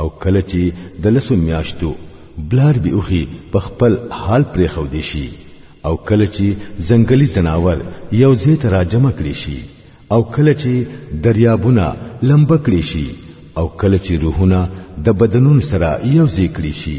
او کله چې د لسو میاشتو بلار به اوخي په خپل حال پرې خو دي شي او کله چې ځنګلي زناور یو ځای ته راجم کړي شي او کله چې دریابونه لمبه کړي شي او کله چې روحونه د بدنونو سره یو ځای کړي شي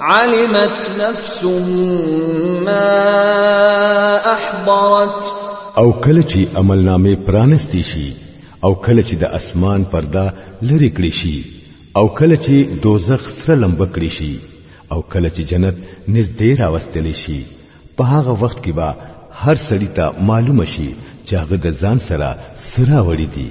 علمت نفس ما احضرت او کله چې عمل نامې پرانستی شي او کله چې د اسمان پرده لری کړی شي او کله چې دوزخ سره لمبه کړی شي او کله چې جنت نږدې راوستل شي په هغه وخت کې به هر سړی ته معلوم شي چې هغه د ځان سره سره وړي دي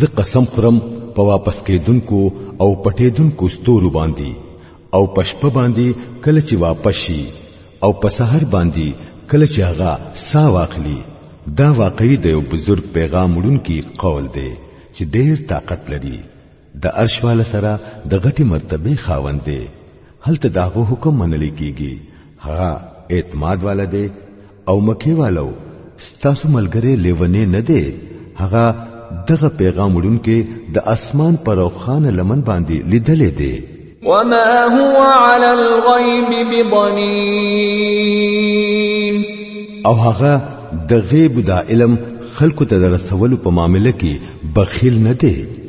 زه قسم خورم په واپس کېدونکو او پټېدونکو ستورو باندې او په شپه باندې کله چې واپس شي او په سحر باندې کله چې هغه سا واخلي دا واقعي د یو بزرګ پیغام وړونکي قول دی چې ډېر طاقت لري د عرش والا سره د غټي مرتبه خاوند دی هلته داغه حکم منل کیږي هغه اعتماد والا دی او مکه والو ستاسو ملګری لیونه نه دی هغه دغه پیغام وړونکي د اسمان پر روخانه لمن باندې لیدلې دی وما هو على الغيب بضنين او هغه د غیب د علم خلکو ته رسولو په معاملې کې بخیل نه دی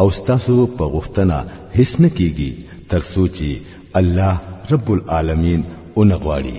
او ستاسو په غوښتنه هیڅ نه کیږي تر څو چې الله رب العالمین اونغواړي